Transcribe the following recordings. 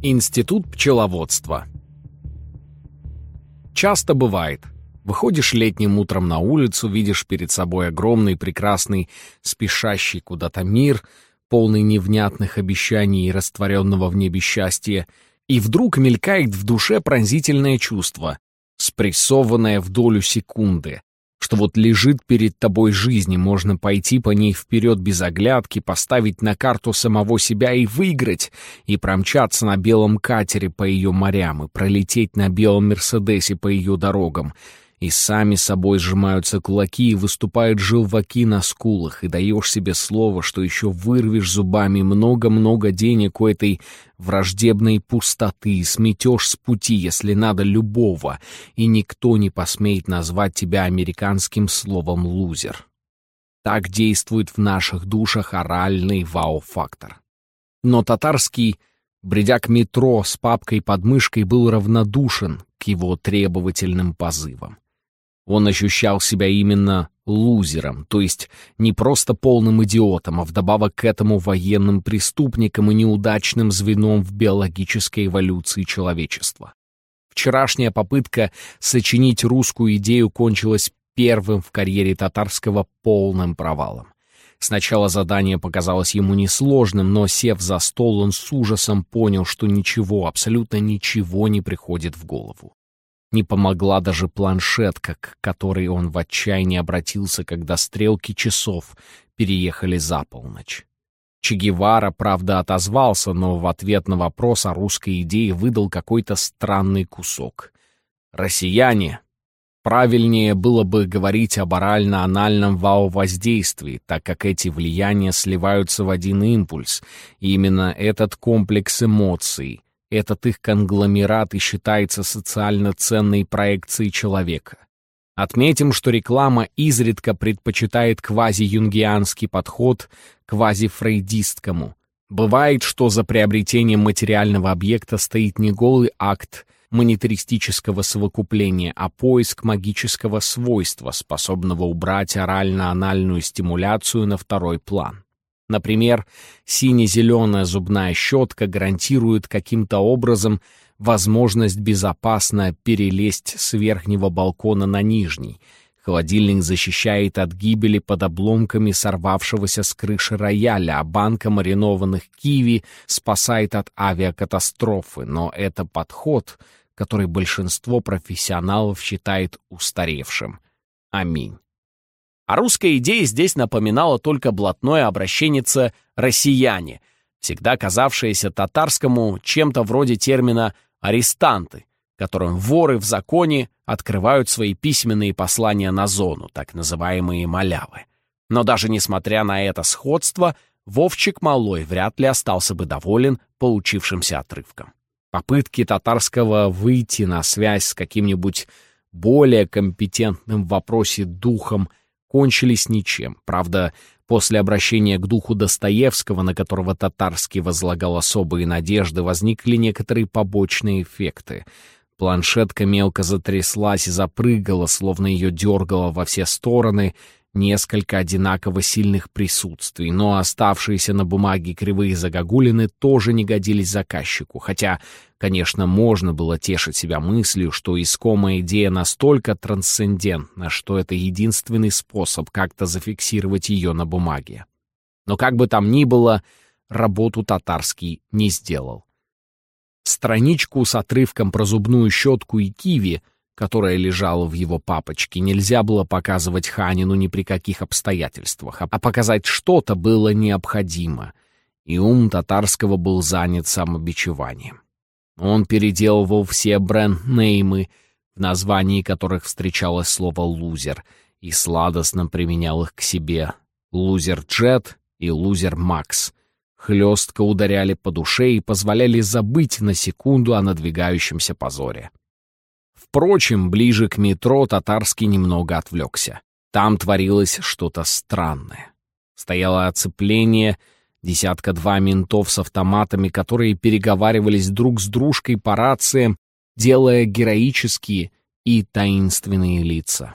Институт пчеловодства Часто бывает. Выходишь летним утром на улицу, видишь перед собой огромный, прекрасный, спешащий куда-то мир, полный невнятных обещаний и растворенного в небе счастья, и вдруг мелькает в душе пронзительное чувство, спрессованное в долю секунды, что вот лежит перед тобой жизнь, и можно пойти по ней вперед без оглядки, поставить на карту самого себя и выиграть, и промчаться на белом катере по ее морям, и пролететь на белом Мерседесе по ее дорогам — и сами собой сжимаются кулаки и выступают желваки на скулах, и даешь себе слово, что еще вырвешь зубами много-много денег у этой враждебной пустоты и сметешь с пути, если надо, любого, и никто не посмеет назвать тебя американским словом «лузер». Так действует в наших душах оральный вау-фактор. Но татарский, бредя к метро с папкой под мышкой, был равнодушен к его требовательным позывам. Он ощущал себя именно лузером, то есть не просто полным идиотом, а вдобавок к этому военным преступником и неудачным звеном в биологической эволюции человечества. Вчерашняя попытка сочинить русскую идею кончилась первым в карьере татарского полным провалом. Сначала задание показалось ему несложным, но, сев за стол, он с ужасом понял, что ничего, абсолютно ничего не приходит в голову. Не помогла даже планшетка, к которой он в отчаянии обратился, когда стрелки часов переехали за полночь. Че правда, отозвался, но в ответ на вопрос о русской идее выдал какой-то странный кусок. «Россияне!» Правильнее было бы говорить об орально-анальном вау-воздействии, так как эти влияния сливаются в один импульс, и именно этот комплекс эмоций — этот их конгломерат и считается социально ценной проекцией человека. Отметим, что реклама изредка предпочитает квази-юнгианский подход квази-фрейдисткому. Бывает, что за приобретением материального объекта стоит не голый акт монетаристического совокупления, а поиск магического свойства, способного убрать орально-анальную стимуляцию на второй план. Например, сине-зеленая зубная щетка гарантирует каким-то образом возможность безопасно перелезть с верхнего балкона на нижний. Холодильник защищает от гибели под обломками сорвавшегося с крыши рояля, а банка маринованных киви спасает от авиакатастрофы. Но это подход, который большинство профессионалов считает устаревшим. Аминь. А русская идея здесь напоминала только блатное обращенница «россияне», всегда казавшееся татарскому чем-то вроде термина «арестанты», которым воры в законе открывают свои письменные послания на зону, так называемые малявы. Но даже несмотря на это сходство, Вовчик Малой вряд ли остался бы доволен получившимся отрывком. Попытки татарского выйти на связь с каким-нибудь более компетентным в вопросе духом кончились ничем. Правда, после обращения к духу Достоевского, на которого Татарский возлагал особые надежды, возникли некоторые побочные эффекты. Планшетка мелко затряслась и запрыгала, словно ее дергало во все стороны, несколько одинаково сильных присутствий, но оставшиеся на бумаге кривые загогулины тоже не годились заказчику, хотя, конечно, можно было тешить себя мыслью, что искомая идея настолько трансцендентна, что это единственный способ как-то зафиксировать ее на бумаге. Но как бы там ни было, работу татарский не сделал. Страничку с отрывком про зубную щетку и киви — которая лежала в его папочке, нельзя было показывать Ханину ни при каких обстоятельствах, а показать что-то было необходимо, и ум татарского был занят самобичеванием. Он переделывал все бренд-неймы, в названии которых встречалось слово «лузер», и сладостно применял их к себе. «Лузер-джет» и «лузер-макс» хлестко ударяли по душе и позволяли забыть на секунду о надвигающемся позоре. Впрочем, ближе к метро Татарский немного отвлекся. Там творилось что-то странное. Стояло оцепление, десятка-два ментов с автоматами, которые переговаривались друг с дружкой по рациям, делая героические и таинственные лица.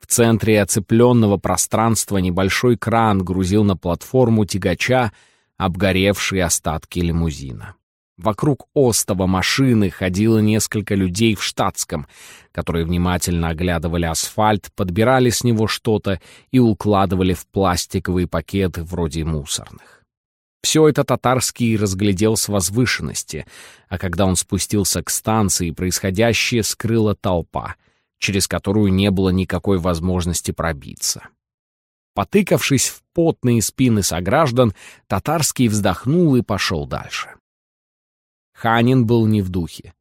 В центре оцепленного пространства небольшой кран грузил на платформу тягача обгоревшие остатки лимузина. Вокруг остова машины ходило несколько людей в штатском, которые внимательно оглядывали асфальт, подбирали с него что-то и укладывали в пластиковые пакеты вроде мусорных. Все это татарский разглядел с возвышенности, а когда он спустился к станции, происходящее скрыла толпа, через которую не было никакой возможности пробиться. Потыкавшись в потные спины сограждан, татарский вздохнул и пошел дальше. Ханин был не в духе.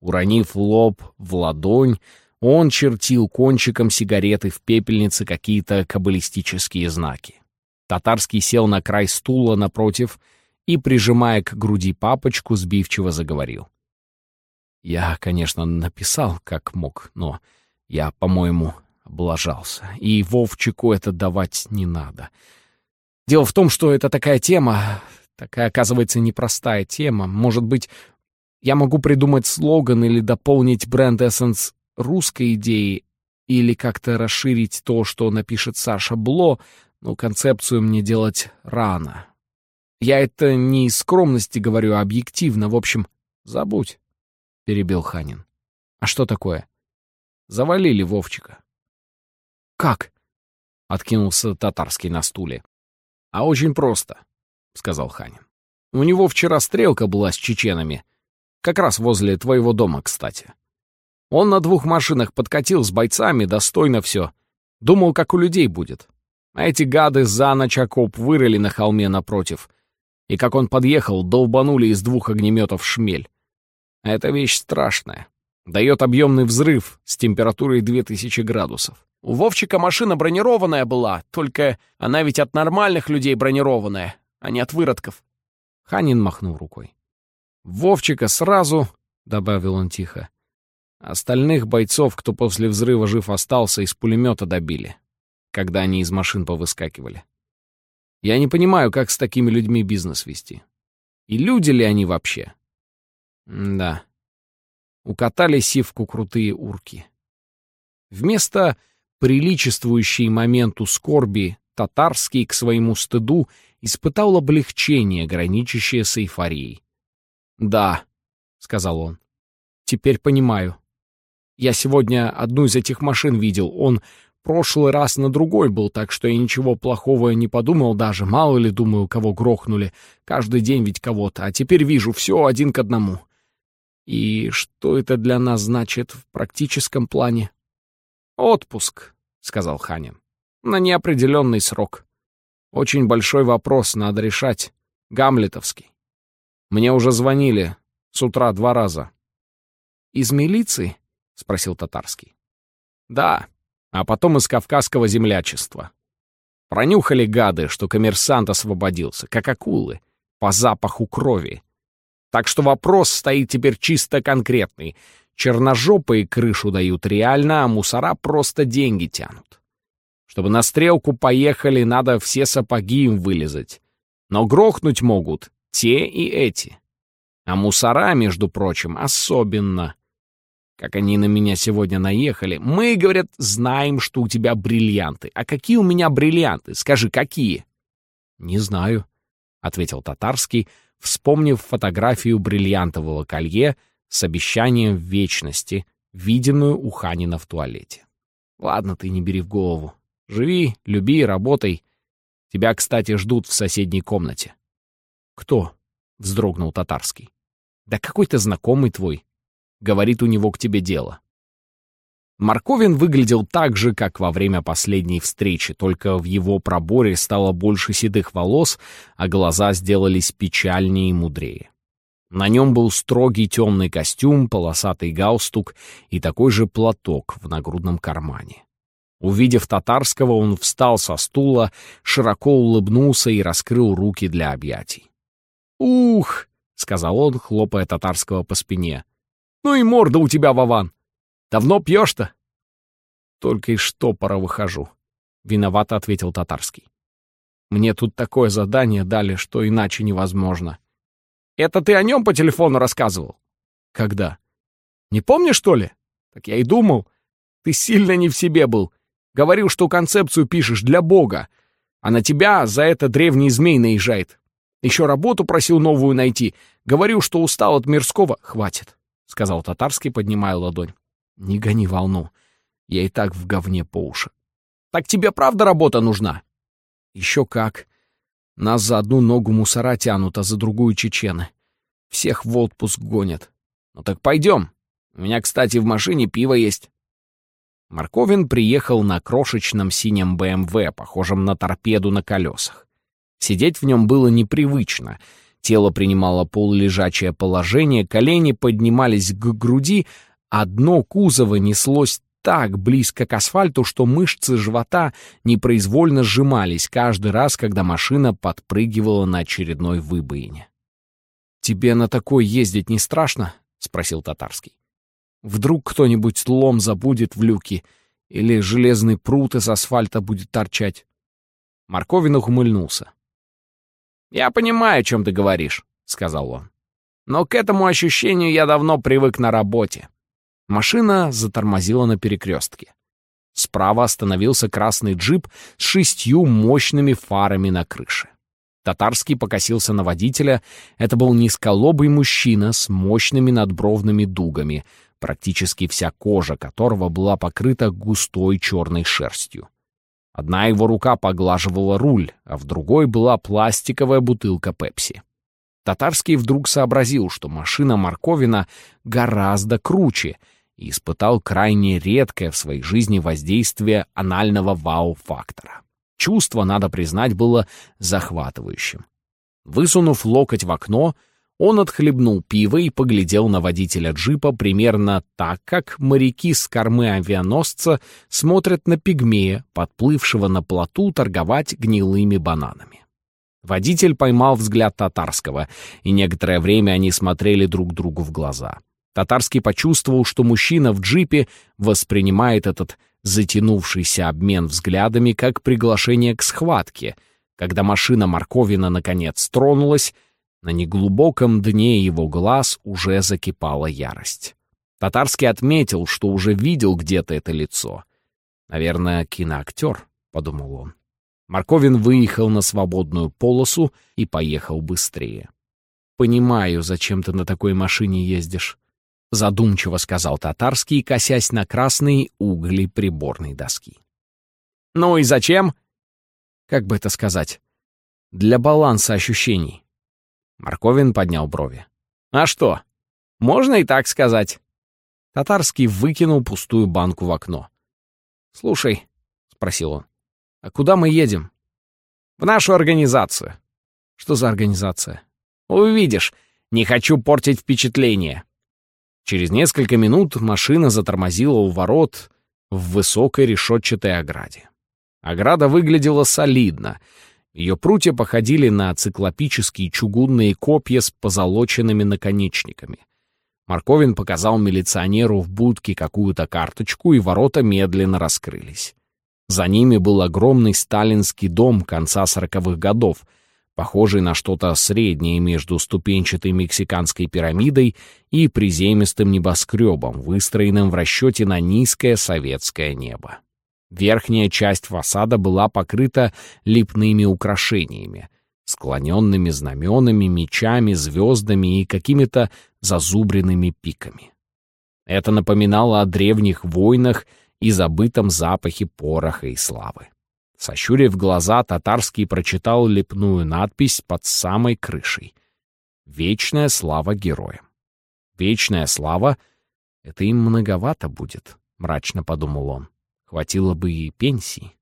Уронив лоб в ладонь, он чертил кончиком сигареты в пепельнице какие-то каббалистические знаки. Татарский сел на край стула напротив и, прижимая к груди папочку, сбивчиво заговорил. «Я, конечно, написал, как мог, но я, по-моему, облажался, и Вовчику это давать не надо. Дело в том, что это такая тема, Такая, оказывается, непростая тема. Может быть, я могу придумать слоган или дополнить бренд Essence русской идеей, или как-то расширить то, что напишет Саша Бло, но концепцию мне делать рано. Я это не из скромности говорю, а объективно. В общем, забудь, — перебил Ханин. А что такое? Завалили Вовчика. Как? — откинулся татарский на стуле. А очень просто сказал Ханин. «У него вчера стрелка была с чеченами. Как раз возле твоего дома, кстати. Он на двух машинах подкатил с бойцами, достойно все. Думал, как у людей будет. А эти гады за ночь окоп вырыли на холме напротив. И как он подъехал, долбанули из двух огнеметов шмель. Это вещь страшная. Дает объемный взрыв с температурой 2000 градусов. У Вовчика машина бронированная была, только она ведь от нормальных людей бронированная, а не от выродков. Ханин махнул рукой. «Вовчика сразу», — добавил он тихо. «Остальных бойцов, кто после взрыва жив остался, из пулемета добили, когда они из машин повыскакивали. Я не понимаю, как с такими людьми бизнес вести. И люди ли они вообще?» М «Да. Укатали сивку крутые урки. Вместо приличествующей моменту скорби татарский к своему стыду испытал облегчение, граничащее с эйфорией. «Да», — сказал он, — «теперь понимаю. Я сегодня одну из этих машин видел. Он прошлый раз на другой был, так что я ничего плохого не подумал даже. Мало ли, думаю, кого грохнули. Каждый день ведь кого-то. А теперь вижу все один к одному. И что это для нас значит в практическом плане? «Отпуск», — сказал Ханин, — «на неопределенный срок». Очень большой вопрос надо решать. Гамлетовский. Мне уже звонили. С утра два раза. «Из милиции?» — спросил Татарский. «Да, а потом из кавказского землячества. Пронюхали гады, что коммерсант освободился, как акулы, по запаху крови. Так что вопрос стоит теперь чисто конкретный. Черножопые крышу дают реально, а мусора просто деньги тянут. Чтобы на стрелку поехали, надо все сапоги им вылезать. Но грохнуть могут те и эти. А мусора, между прочим, особенно. Как они на меня сегодня наехали. Мы, говорят, знаем, что у тебя бриллианты. А какие у меня бриллианты? Скажи, какие? Не знаю, — ответил Татарский, вспомнив фотографию бриллиантового колье с обещанием вечности, виденную у Ханина в туалете. Ладно, ты не бери в голову. Живи, люби, работай. Тебя, кстати, ждут в соседней комнате. Кто? Вздрогнул татарский. Да какой-то знакомый твой. Говорит, у него к тебе дело. Марковин выглядел так же, как во время последней встречи, только в его проборе стало больше седых волос, а глаза сделались печальнее и мудрее. На нем был строгий темный костюм, полосатый галстук и такой же платок в нагрудном кармане. Увидев татарского, он встал со стула, широко улыбнулся и раскрыл руки для объятий. «Ух!» — сказал он, хлопая татарского по спине. «Ну и морда у тебя, Вован! Давно пьешь-то?» «Только из штопора выхожу», — виновато ответил татарский. «Мне тут такое задание дали, что иначе невозможно». «Это ты о нем по телефону рассказывал?» «Когда?» «Не помнишь, что ли?» «Так я и думал. Ты сильно не в себе был. Говорил, что концепцию пишешь для Бога, а на тебя за это древний змей наезжает. Еще работу просил новую найти. Говорю, что устал от мирского. Хватит, — сказал Татарский, поднимая ладонь. Не гони волну. Я и так в говне по уши. Так тебе правда работа нужна? Еще как. Нас за одну ногу мусора тянут, а за другую чечены. Всех в отпуск гонят. Ну так пойдем. У меня, кстати, в машине пиво есть. Марковин приехал на крошечном синем БМВ, похожем на торпеду на колесах. Сидеть в нем было непривычно. Тело принимало полулежачее положение, колени поднимались к груди, а дно кузова неслось так близко к асфальту, что мышцы живота непроизвольно сжимались каждый раз, когда машина подпрыгивала на очередной выбоине. «Тебе на такой ездить не страшно?» — спросил Татарский. «Вдруг кто-нибудь лом забудет в люке или железный прут из асфальта будет торчать?» Марковин ухмыльнулся. «Я понимаю, о чем ты говоришь», — сказал он. «Но к этому ощущению я давно привык на работе». Машина затормозила на перекрестке. Справа остановился красный джип с шестью мощными фарами на крыше. Татарский покосился на водителя. Это был низколобый мужчина с мощными надбровными дугами, практически вся кожа которого была покрыта густой черной шерстью. Одна его рука поглаживала руль, а в другой была пластиковая бутылка пепси. Татарский вдруг сообразил, что машина Марковина гораздо круче и испытал крайне редкое в своей жизни воздействие анального вау-фактора. Чувство, надо признать, было захватывающим. Высунув локоть в окно, он отхлебнул пиво и поглядел на водителя джипа примерно так, как моряки с кормы авианосца смотрят на пигмея, подплывшего на плоту торговать гнилыми бананами. Водитель поймал взгляд татарского, и некоторое время они смотрели друг другу в глаза. Татарский почувствовал, что мужчина в джипе воспринимает этот затянувшийся обмен взглядами как приглашение к схватке. Когда машина Марковина наконец тронулась, на неглубоком дне его глаз уже закипала ярость. Татарский отметил, что уже видел где-то это лицо. «Наверное, киноактер», — подумал он. Марковин выехал на свободную полосу и поехал быстрее. «Понимаю, зачем ты на такой машине ездишь», — задумчиво сказал Татарский, косясь на красные угли приборной доски. «Ну и зачем?» «Как бы это сказать?» «Для баланса ощущений. Марковин поднял брови. «А что? Можно и так сказать». Татарский выкинул пустую банку в окно. «Слушай», — спросил он, — «а куда мы едем?» «В нашу организацию». «Что за организация?» «Увидишь. Не хочу портить впечатление». Через несколько минут машина затормозила у ворот в высокой решетчатой ограде. Ограда выглядела солидно — ее прутья походили на циклопические чугунные копья с позолоченными наконечниками. Марковин показал милиционеру в будке какую-то карточку, и ворота медленно раскрылись. За ними был огромный сталинский дом конца сороковых годов, похожий на что-то среднее между ступенчатой мексиканской пирамидой и приземистым небоскребом, выстроенным в расчете на низкое советское небо. Верхняя часть фасада была покрыта липными украшениями, склоненными знаменами, мечами, звездами и какими-то зазубренными пиками. Это напоминало о древних войнах и забытом запахе пороха и славы. Сощурив глаза, татарский прочитал лепную надпись под самой крышей. «Вечная слава героям». «Вечная слава — это им многовато будет», — мрачно подумал он. Хватило бы и пенсии.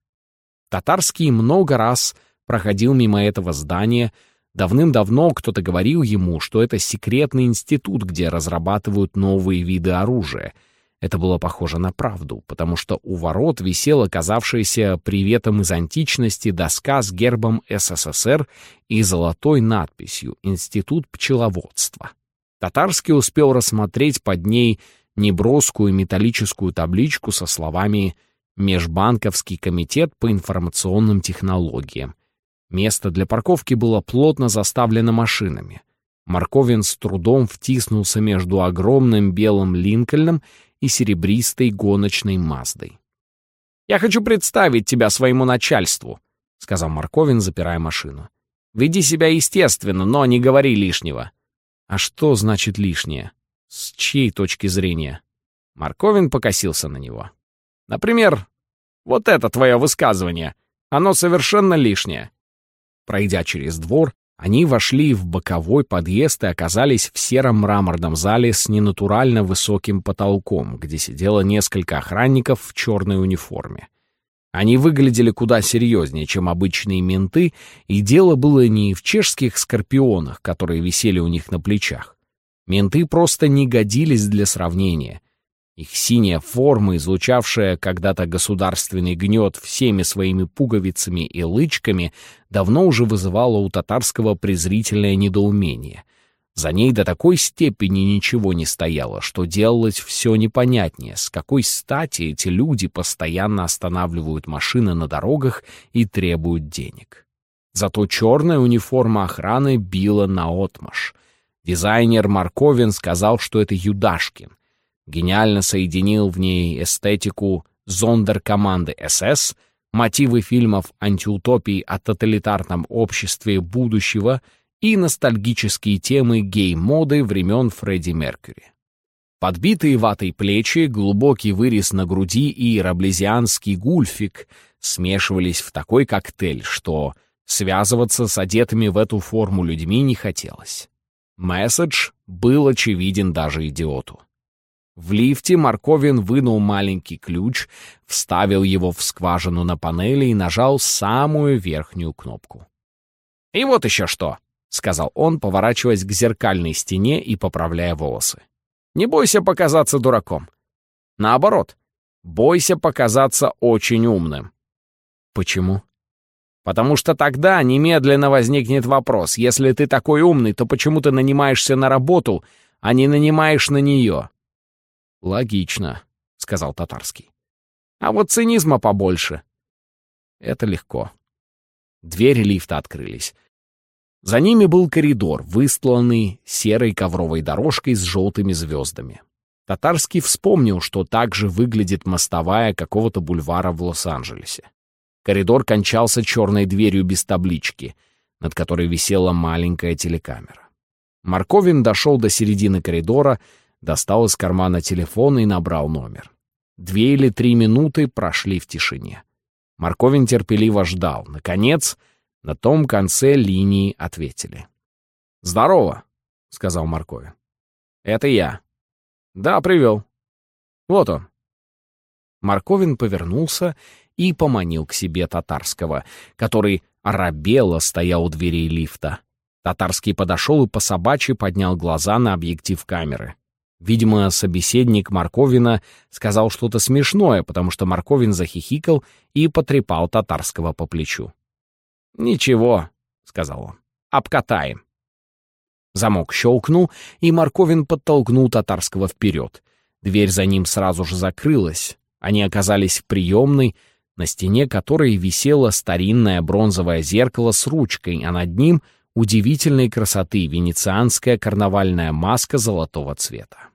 Татарский много раз проходил мимо этого здания. Давным-давно кто-то говорил ему, что это секретный институт, где разрабатывают новые виды оружия. Это было похоже на правду, потому что у ворот висела казавшаяся приветом из античности доска с гербом СССР и золотой надписью «Институт пчеловодства». Татарский успел рассмотреть под ней неброскую металлическую табличку со словами Межбанковский комитет по информационным технологиям. Место для парковки было плотно заставлено машинами. Марковин с трудом втиснулся между огромным белым Линкольном и серебристой гоночной Маздой. «Я хочу представить тебя своему начальству», — сказал Марковин, запирая машину. Веди себя естественно, но не говори лишнего». «А что значит лишнее? С чьей точки зрения?» Марковин покосился на него. «Например, вот это твое высказывание. Оно совершенно лишнее». Пройдя через двор, они вошли в боковой подъезд и оказались в сером мраморном зале с ненатурально высоким потолком, где сидело несколько охранников в черной униформе. Они выглядели куда серьезнее, чем обычные менты, и дело было не в чешских скорпионах, которые висели у них на плечах. Менты просто не годились для сравнения. Их синяя форма, излучавшая когда-то государственный гнет всеми своими пуговицами и лычками, давно уже вызывала у татарского презрительное недоумение. За ней до такой степени ничего не стояло, что делалось все непонятнее, с какой стати эти люди постоянно останавливают машины на дорогах и требуют денег. Зато черная униформа охраны била наотмашь. Дизайнер Марковин сказал, что это Юдашкин — гениально соединил в ней эстетику зондеркоманды СС, мотивы фильмов антиутопии о тоталитарном обществе будущего и ностальгические темы гей-моды времен Фредди Меркьюри. Подбитые ватой плечи, глубокий вырез на груди и раблезианский гульфик смешивались в такой коктейль, что связываться с одетыми в эту форму людьми не хотелось. Месседж был очевиден даже идиоту. В лифте Марковин вынул маленький ключ, вставил его в скважину на панели и нажал самую верхнюю кнопку. «И вот еще что», — сказал он, поворачиваясь к зеркальной стене и поправляя волосы. «Не бойся показаться дураком. Наоборот, бойся показаться очень умным». «Почему?» «Потому что тогда немедленно возникнет вопрос, если ты такой умный, то почему ты нанимаешься на работу, а не нанимаешь на нее?» «Логично», — сказал Татарский. «А вот цинизма побольше». Это легко. Двери лифта открылись. За ними был коридор, выстланный серой ковровой дорожкой с желтыми звездами. Татарский вспомнил, что так же выглядит мостовая какого-то бульвара в Лос-Анджелесе. Коридор кончался черной дверью без таблички, над которой висела маленькая телекамера. Марковин дошел до середины коридора достал из кармана телефон и набрал номер. Две или три минуты прошли в тишине. Марковин терпеливо ждал. Наконец, на том конце линии ответили. «Здорово», — сказал Марковин. «Это я». «Да, привел». «Вот он». Марковин повернулся и поманил к себе Татарского, который оробело стоял у дверей лифта. Татарский подошел и по собачьи поднял глаза на объектив камеры. Видимо, собеседник Марковина сказал что-то смешное, потому что Марковин захихикал и потрепал татарского по плечу. «Ничего», — сказал он, — «обкатаем». Замок щелкнул, и Марковин подтолкнул татарского вперед. Дверь за ним сразу же закрылась. Они оказались в приемной, на стене которой висело старинное бронзовое зеркало с ручкой, а над ним — удивительной красоты венецианская карнавальная маска золотого цвета.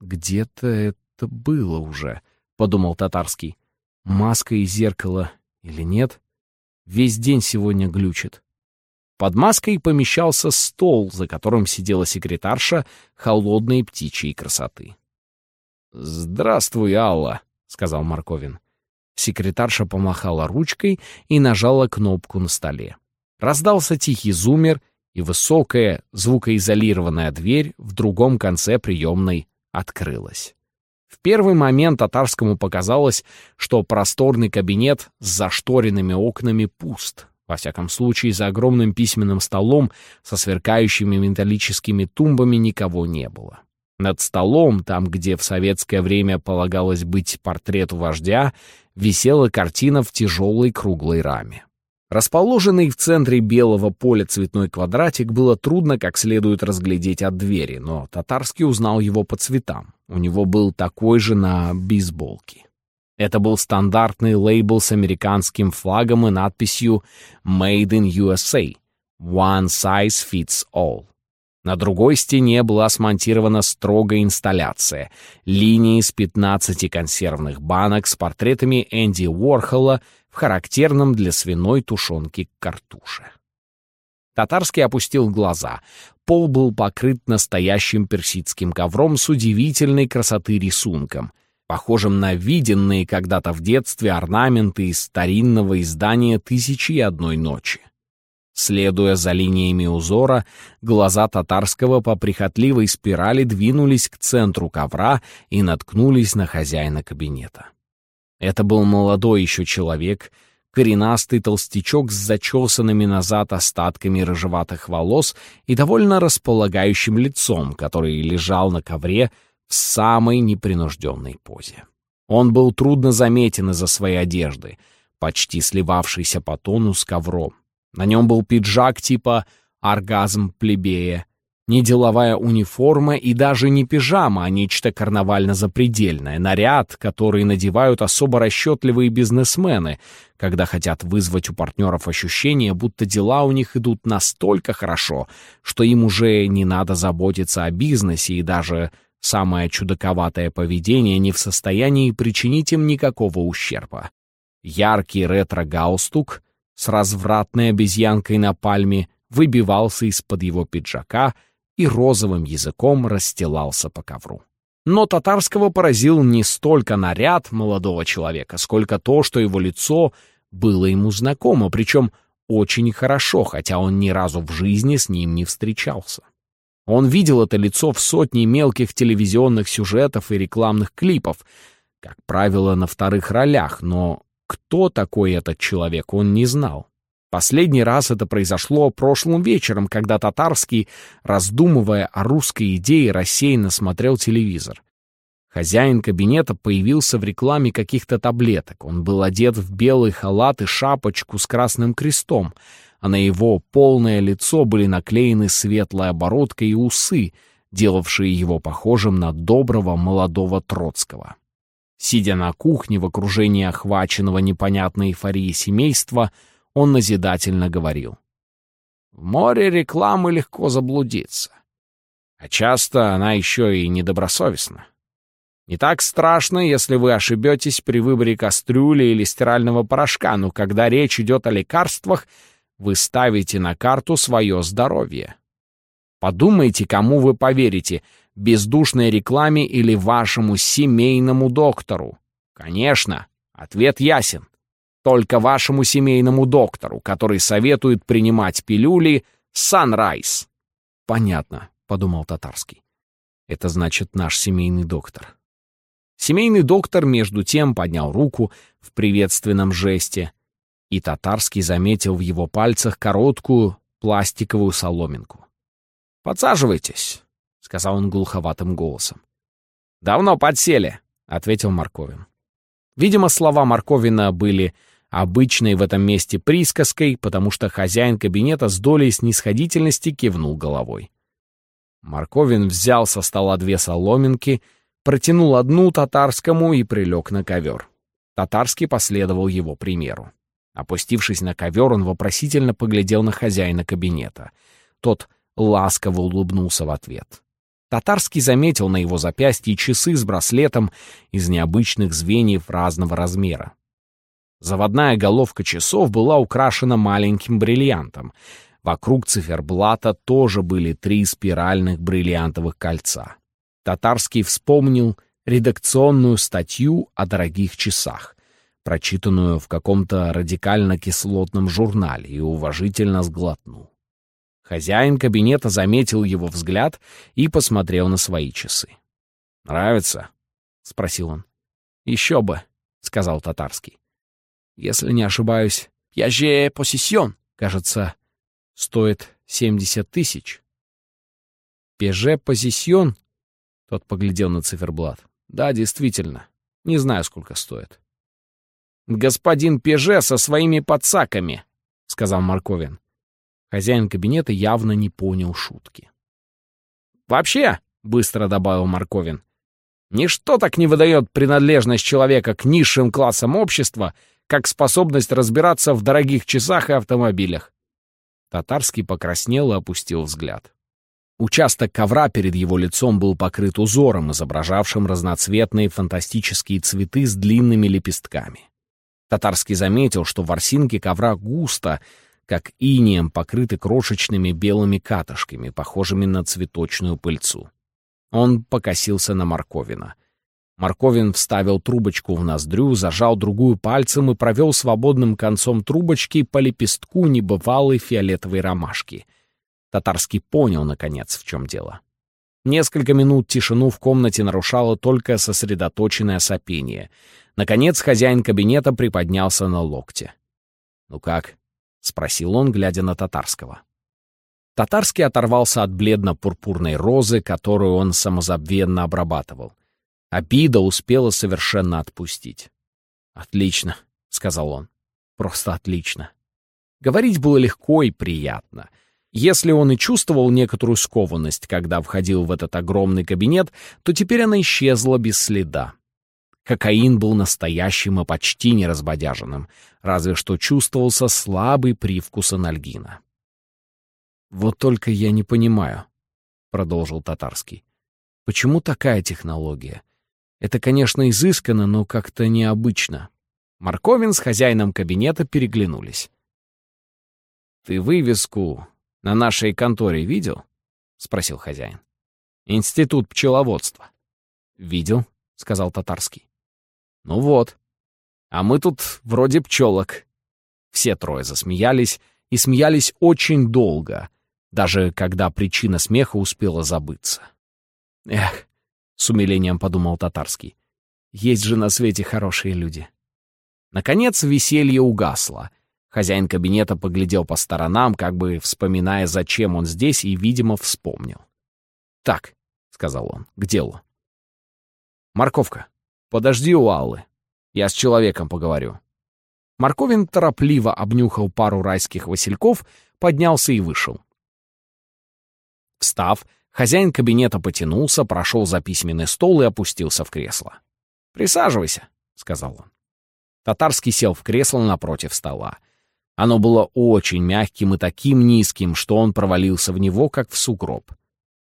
«Где-то это было уже», — подумал Татарский. «Маска и зеркало или нет? Весь день сегодня глючит». Под маской помещался стол, за которым сидела секретарша холодной птичьей красоты. «Здравствуй, Алла», — сказал Марковин. Секретарша помахала ручкой и нажала кнопку на столе. Раздался тихий зумер, и высокая, звукоизолированная дверь в другом конце приемной открылась. В первый момент татарскому показалось, что просторный кабинет с зашторенными окнами пуст. Во всяком случае, за огромным письменным столом со сверкающими металлическими тумбами никого не было. Над столом, там, где в советское время полагалось быть портрету вождя, висела картина в тяжелой круглой раме. Расположенный в центре белого поля цветной квадратик было трудно как следует разглядеть от двери, но Татарский узнал его по цветам. У него был такой же на бейсболке. Это был стандартный лейбл с американским флагом и надписью «Made in USA» — «One size fits all». На другой стене была смонтирована строгая инсталляция — линии из 15 консервных банок с портретами Энди Уорхола в характерном для свиной тушенки картуше. Татарский опустил глаза. Пол был покрыт настоящим персидским ковром с удивительной красоты рисунком, похожим на виденные когда-то в детстве орнаменты из старинного издания «Тысячи и одной ночи». Следуя за линиями узора, глаза татарского по прихотливой спирали двинулись к центру ковра и наткнулись на хозяина кабинета. Это был молодой еще человек, коренастый толстячок с зачесанными назад остатками рыжеватых волос и довольно располагающим лицом, который лежал на ковре в самой непринужденной позе. Он был трудно заметен из-за своей одежды, почти сливавшейся по тону с ковром. На нем был пиджак типа «оргазм плебея», не деловая униформа и даже не пижама, а нечто карнавально-запредельное, наряд, который надевают особо расчетливые бизнесмены, когда хотят вызвать у партнеров ощущение, будто дела у них идут настолько хорошо, что им уже не надо заботиться о бизнесе и даже самое чудаковатое поведение не в состоянии причинить им никакого ущерба. Яркий ретро-гаустук — с развратной обезьянкой на пальме выбивался из-под его пиджака и розовым языком расстилался по ковру. Но татарского поразил не столько наряд молодого человека, сколько то, что его лицо было ему знакомо, причем очень хорошо, хотя он ни разу в жизни с ним не встречался. Он видел это лицо в сотне мелких телевизионных сюжетов и рекламных клипов, как правило, на вторых ролях, но кто такой этот человек, он не знал. Последний раз это произошло прошлым вечером, когда Татарский, раздумывая о русской идее, рассеянно смотрел телевизор. Хозяин кабинета появился в рекламе каких-то таблеток. Он был одет в белый халат и шапочку с красным крестом, а на его полное лицо были наклеены светлая бородка и усы, делавшие его похожим на доброго молодого Троцкого. Сидя на кухне в окружении охваченного непонятной эйфории семейства, он назидательно говорил. «В море рекламы легко заблудиться. А часто она еще и недобросовестна. Не так страшно, если вы ошибетесь при выборе кастрюли или стирального порошка, но когда речь идет о лекарствах, вы ставите на карту свое здоровье. Подумайте, кому вы поверите — бездушной рекламе или вашему семейному доктору? Конечно, ответ ясен. Только вашему семейному доктору, который советует принимать пилюли Sunrise. Понятно, подумал Татарский. Это значит наш семейный доктор. Семейный доктор между тем поднял руку в приветственном жесте, и Татарский заметил в его пальцах короткую пластиковую соломинку. «Подсаживайтесь сказал он глуховатым голосом. «Давно подсели», — ответил Марковин. Видимо, слова Марковина были обычной в этом месте присказкой, потому что хозяин кабинета с долей снисходительности кивнул головой. Марковин взял со стола две соломинки, протянул одну татарскому и прилег на ковер. Татарский последовал его примеру. Опустившись на ковер, он вопросительно поглядел на хозяина кабинета. Тот ласково улыбнулся в ответ. Татарский заметил на его запястье часы с браслетом из необычных звеньев разного размера. Заводная головка часов была украшена маленьким бриллиантом. Вокруг циферблата тоже были три спиральных бриллиантовых кольца. Татарский вспомнил редакционную статью о дорогих часах, прочитанную в каком-то радикально-кислотном журнале, и уважительно сглотнул. Хозяин кабинета заметил его взгляд и посмотрел на свои часы. «Нравится?» — спросил он. «Еще бы», — сказал татарский. «Если не ошибаюсь, я же посесьон, кажется, стоит семьдесят тысяч». «Пеже позисьон?» — тот поглядел на циферблат. «Да, действительно. Не знаю, сколько стоит». «Господин Пеже со своими подсаками», — сказал Марковин. Хозяин кабинета явно не понял шутки. «Вообще», — быстро добавил Марковин, «ничто так не выдает принадлежность человека к низшим классам общества, как способность разбираться в дорогих часах и автомобилях». Татарский покраснел и опустил взгляд. Участок ковра перед его лицом был покрыт узором, изображавшим разноцветные фантастические цветы с длинными лепестками. Татарский заметил, что ворсинки ковра густо, как инием покрыты крошечными белыми катышками, похожими на цветочную пыльцу. Он покосился на Марковина. Марковин вставил трубочку в ноздрю, зажал другую пальцем и провел свободным концом трубочки по лепестку небывалой фиолетовой ромашки. Татарский понял, наконец, в чем дело. Несколько минут тишину в комнате нарушало только сосредоточенное сопение. Наконец хозяин кабинета приподнялся на локте. «Ну как?» — спросил он, глядя на Татарского. Татарский оторвался от бледно-пурпурной розы, которую он самозабвенно обрабатывал. Обида успела совершенно отпустить. «Отлично», — сказал он. «Просто отлично». Говорить было легко и приятно. Если он и чувствовал некоторую скованность, когда входил в этот огромный кабинет, то теперь она исчезла без следа. Кокаин был настоящим и почти неразбодяженным, разве что чувствовался слабый привкус анальгина. «Вот только я не понимаю», — продолжил Татарский. «Почему такая технология? Это, конечно, изысканно, но как-то необычно». Марковин с хозяином кабинета переглянулись. «Ты вывеску на нашей конторе видел?» — спросил хозяин. «Институт пчеловодства». «Видел», — сказал Татарский. «Ну вот. А мы тут вроде пчелок». Все трое засмеялись, и смеялись очень долго, даже когда причина смеха успела забыться. «Эх», — с умилением подумал Татарский, — «есть же на свете хорошие люди». Наконец веселье угасло. Хозяин кабинета поглядел по сторонам, как бы вспоминая, зачем он здесь, и, видимо, вспомнил. «Так», — сказал он, — «к делу». «Морковка, подожди у Аллы. Я с человеком поговорю». Марковин торопливо обнюхал пару райских васильков, поднялся и вышел. Встав, хозяин кабинета потянулся, прошел за письменный стол и опустился в кресло. «Присаживайся», — сказал он. Татарский сел в кресло напротив стола. Оно было очень мягким и таким низким, что он провалился в него, как в сугроб.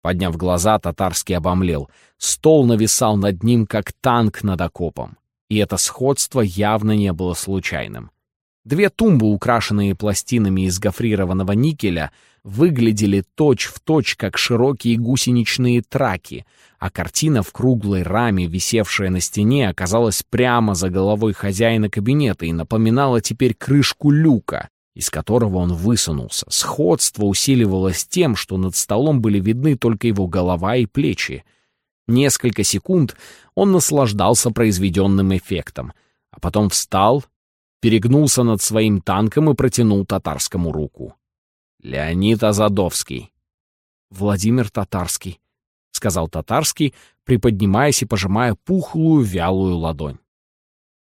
Подняв глаза, Татарский обомлел. Стол нависал над ним, как танк над окопом. И это сходство явно не было случайным. Две тумбы, украшенные пластинами из гофрированного никеля, выглядели точь-в-точь, точь, как широкие гусеничные траки, а картина в круглой раме, висевшая на стене, оказалась прямо за головой хозяина кабинета и напоминала теперь крышку люка, из которого он высунулся. Сходство усиливалось тем, что над столом были видны только его голова и плечи. Несколько секунд он наслаждался произведенным эффектом, а потом встал перегнулся над своим танком и протянул татарскому руку. «Леонид Азадовский». «Владимир Татарский», — сказал Татарский, приподнимаясь и пожимая пухлую вялую ладонь.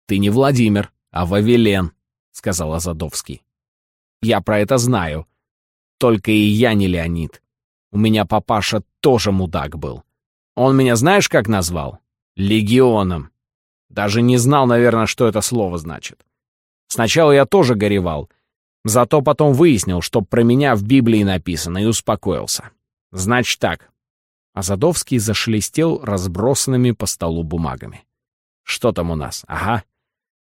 «Ты не Владимир, а Вавилен», — сказал Азадовский. «Я про это знаю. Только и я не Леонид. У меня папаша тоже мудак был. Он меня знаешь, как назвал? Легионом. Даже не знал, наверное, что это слово значит. Сначала я тоже горевал. Зато потом выяснил, что про меня в Библии написано, и успокоился. Значит так. Азадовский зашелестел разбросанными по столу бумагами. Что там у нас? Ага.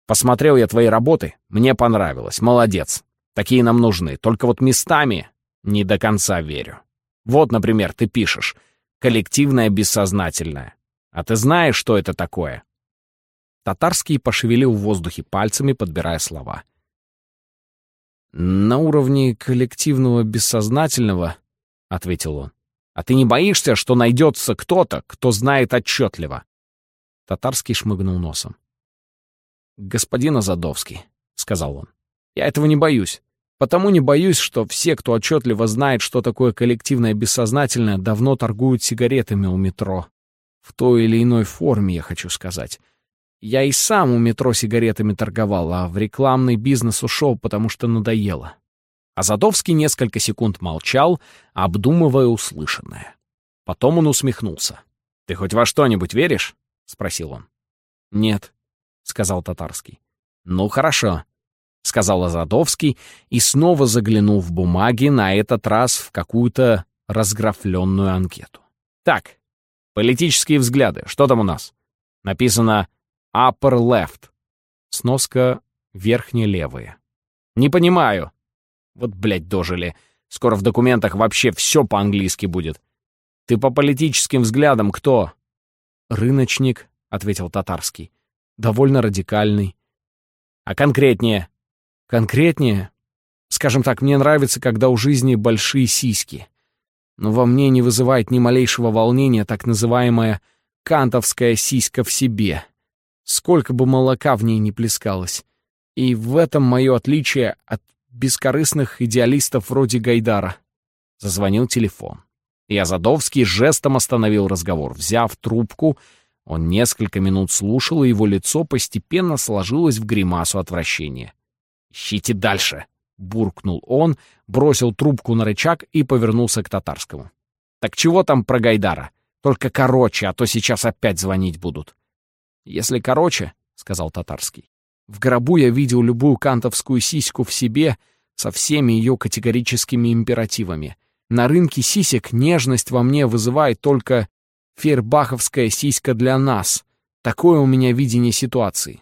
Посмотрел я твои работы, мне понравилось, молодец. Такие нам нужны, только вот местами не до конца верю. Вот, например, ты пишешь «коллективное бессознательное». А ты знаешь, что это такое? Татарский пошевелил в воздухе пальцами, подбирая слова. «На уровне коллективного бессознательного», — ответил он. «А ты не боишься, что найдется кто-то, кто знает отчетливо?» Татарский шмыгнул носом. «Господин Азадовский», — сказал он, — «я этого не боюсь. Потому не боюсь, что все, кто отчетливо знает, что такое коллективное бессознательное, давно торгуют сигаретами у метро. В той или иной форме, я хочу сказать. Я и сам у метро сигаретами торговал, а в рекламный бизнес ушел, потому что надоело. Азадовский несколько секунд молчал, обдумывая услышанное. Потом он усмехнулся. «Ты хоть во что-нибудь веришь?» — спросил он. «Нет», — сказал Татарский. «Ну, хорошо», — сказал Азадовский и снова заглянул в бумаги, на этот раз в какую-то разграфленную анкету. «Так, политические взгляды, что там у нас?» Написано Upper left. Сноска верхне левая. Не понимаю. Вот, блядь, дожили. Скоро в документах вообще все по-английски будет. Ты по политическим взглядам кто? Рыночник, — ответил Татарский. Довольно радикальный. А конкретнее? Конкретнее? Скажем так, мне нравится, когда у жизни большие сиськи. Но во мне не вызывает ни малейшего волнения так называемая кантовская сиська в себе. Сколько бы молока в ней не плескалось. И в этом мое отличие от бескорыстных идеалистов вроде Гайдара. Зазвонил телефон. И Азадовский жестом остановил разговор. Взяв трубку, он несколько минут слушал, и его лицо постепенно сложилось в гримасу отвращения. «Ищите дальше!» — буркнул он, бросил трубку на рычаг и повернулся к татарскому. «Так чего там про Гайдара? Только короче, а то сейчас опять звонить будут». «Если короче», — сказал татарский, — «в гробу я видел любую кантовскую сиську в себе со всеми ее категорическими императивами. На рынке сисек нежность во мне вызывает только фейербаховская сиська для нас. Такое у меня видение ситуации».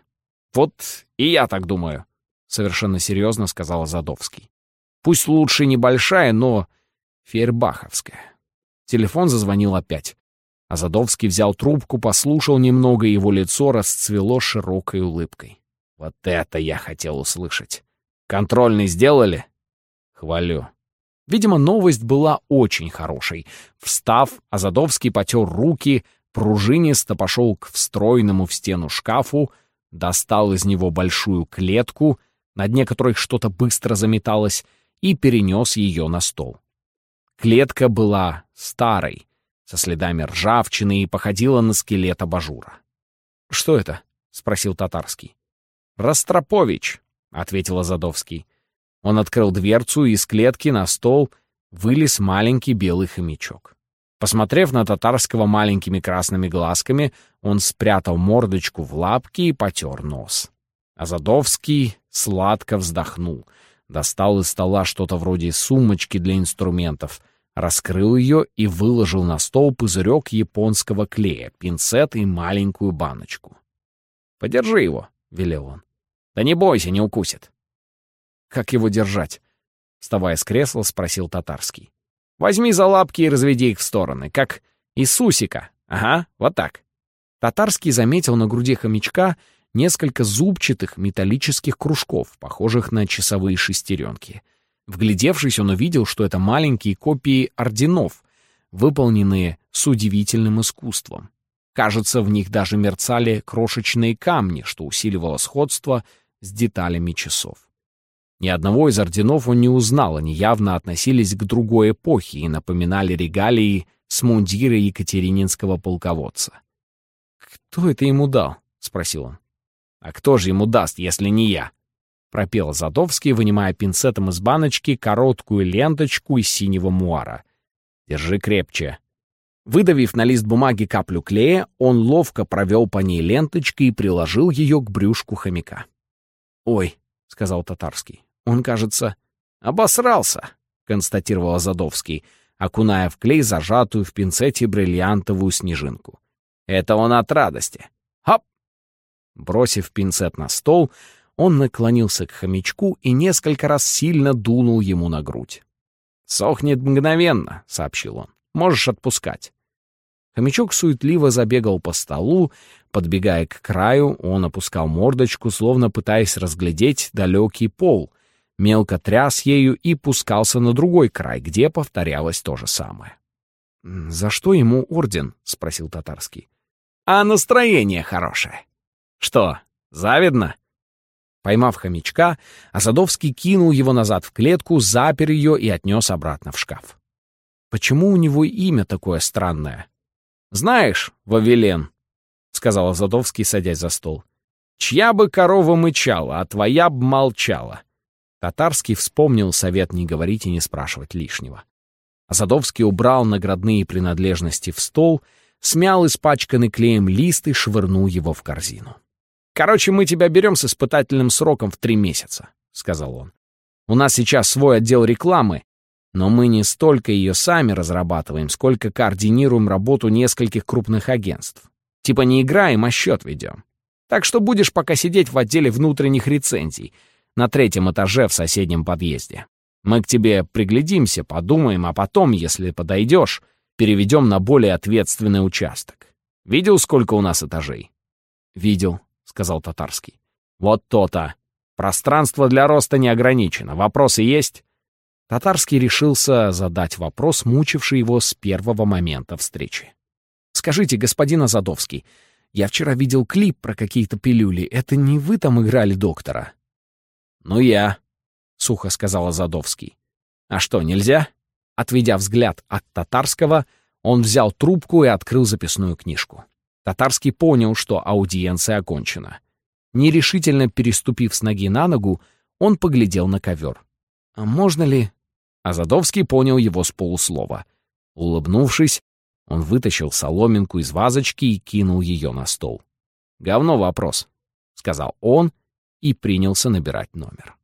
«Вот и я так думаю», — совершенно серьезно сказал Задовский. «Пусть лучше небольшая, но фейербаховская». Телефон зазвонил опять. Азадовский взял трубку, послушал немного, и его лицо расцвело широкой улыбкой. «Вот это я хотел услышать. Контрольный сделали?» «Хвалю». Видимо, новость была очень хорошей. Встав, Азадовский потер руки, пружинисто пошел к встроенному в стену шкафу, достал из него большую клетку, на дне которой что-то быстро заметалось, и перенес ее на стол. Клетка была старой, со следами ржавчины и походила на скелет абажура. «Что это?» — спросил Татарский. «Ростропович», — ответил Задовский. Он открыл дверцу, и из клетки на стол вылез маленький белый хомячок. Посмотрев на Татарского маленькими красными глазками, он спрятал мордочку в лапки и потер нос. Азадовский сладко вздохнул, достал из стола что-то вроде сумочки для инструментов, раскрыл ее и выложил на стол пузырек японского клея, пинцет и маленькую баночку. «Подержи его», — велел он. «Да не бойся, не укусит». «Как его держать?» — вставая с кресла, спросил Татарский. «Возьми за лапки и разведи их в стороны, как Иисусика. Ага, вот так». Татарский заметил на груди хомячка несколько зубчатых металлических кружков, похожих на часовые шестеренки. Вглядевшись, он увидел, что это маленькие копии орденов, выполненные с удивительным искусством. Кажется, в них даже мерцали крошечные камни, что усиливало сходство с деталями часов. Ни одного из орденов он не узнал, они явно относились к другой эпохе и напоминали регалии с мундира екатерининского полководца. «Кто это ему дал?» — спросил он. «А кто же ему даст, если не я?» — пропел Задовский, вынимая пинцетом из баночки короткую ленточку из синего муара. «Держи крепче». Выдавив на лист бумаги каплю клея, он ловко провел по ней ленточкой и приложил ее к брюшку хомяка. «Ой», — сказал Татарский, — «он, кажется...» «Обосрался», — констатировал Задовский, окуная в клей зажатую в пинцете бриллиантовую снежинку. «Это он от радости. Бросив пинцет на стол, он наклонился к хомячку и несколько раз сильно дунул ему на грудь. «Сохнет мгновенно», — сообщил он. «Можешь отпускать». Хомячок суетливо забегал по столу, подбегая к краю, он опускал мордочку, словно пытаясь разглядеть далекий пол, мелко тряс ею и пускался на другой край, где повторялось то же самое. «За что ему орден?» — спросил татарский. «А настроение хорошее. Что, завидно?» Поймав хомячка, Осадовский кинул его назад в клетку, запер ее и отнес обратно в шкаф. «Почему у него имя такое странное?» «Знаешь, Вавилен», — сказал Азадовский, садясь за стол, — «чья бы корова мычала, а твоя б молчала». Татарский вспомнил совет не говорить и не спрашивать лишнего. Азадовский убрал наградные принадлежности в стол, смял испачканный клеем лист и швырнул его в корзину. «Короче, мы тебя берем с испытательным сроком в три месяца», — сказал он. «У нас сейчас свой отдел рекламы, но мы не столько ее сами разрабатываем, сколько координируем работу нескольких крупных агентств. Типа не играем, а счет ведем. Так что будешь пока сидеть в отделе внутренних рецензий, на третьем этаже в соседнем подъезде. Мы к тебе приглядимся, подумаем, а потом, если подойдешь, переведем на более ответственный участок. Видел, сколько у нас этажей?» «Видел», — сказал Татарский. «Вот то-то. Пространство для роста не ограничено. Вопросы есть?» Татарский решился задать вопрос, мучивший его с первого момента встречи. «Скажите, господин Азадовский, я вчера видел клип про какие-то пилюли. Это не вы там играли доктора?» «Ну, я», — сухо сказал Азадовский. «А что, нельзя?» Отведя взгляд от Татарского, он взял трубку и открыл записную книжку. Татарский понял, что аудиенция окончена. Нерешительно переступив с ноги на ногу, он поглядел на ковер. «А можно ли...» Азадовский понял его с полуслова. Улыбнувшись, он вытащил соломинку из вазочки и кинул ее на стол. «Говно вопрос», — сказал он и принялся набирать номер.